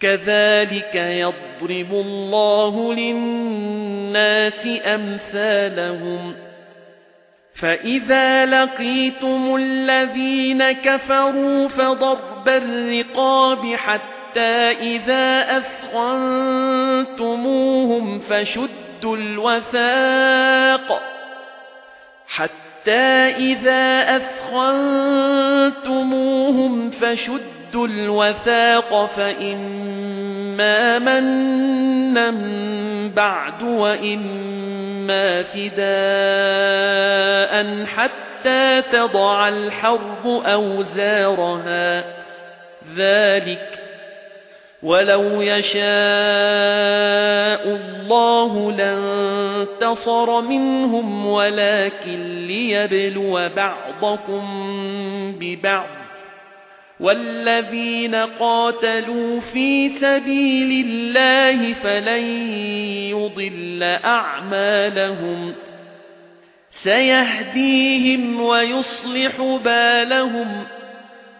كذلك يضرب الله للناس أمثالهم. فإذا لقيتم الذين كفروا فضرب الرقاب حتى إذا أثخنتموهم فشدوا الوثاق. حتى إذا أثخنتموهم فشدوا شدوا الوثاق فإما منا بعد وإما فداء حتى تضع الحرب أوزارها. ذلك ولو يشاء الله لانتصر منهم ولكن ليبلو بعضكم ببعض. والذين قاتلوا في سبيل الله فلن يضل أعمالهم سيهديهم ويصلح بالهم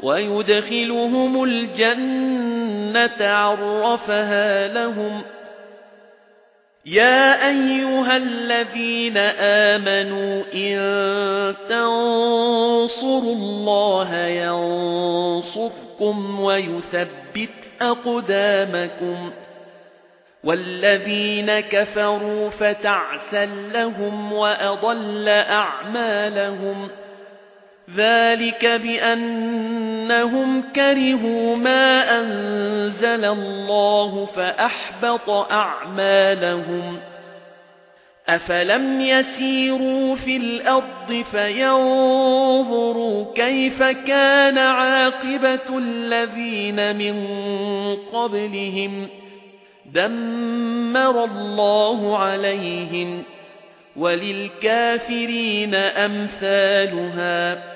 ويدخلهم الجنة عرفها لهم يا أيها الذين آمنوا إن تنصروا الله ينصركم ويثبت أقدامكم والذين كفروا فتعسا لهم وأضل أعمالهم ذلك بأنهم كرهوا ما أنزل الله فأحبط أعمالهم أفلم يسيروا في الأرض فينظروا كيف كان عاقبة الذين من قبلهم دمر الله عليهم وللكافرين أمثالها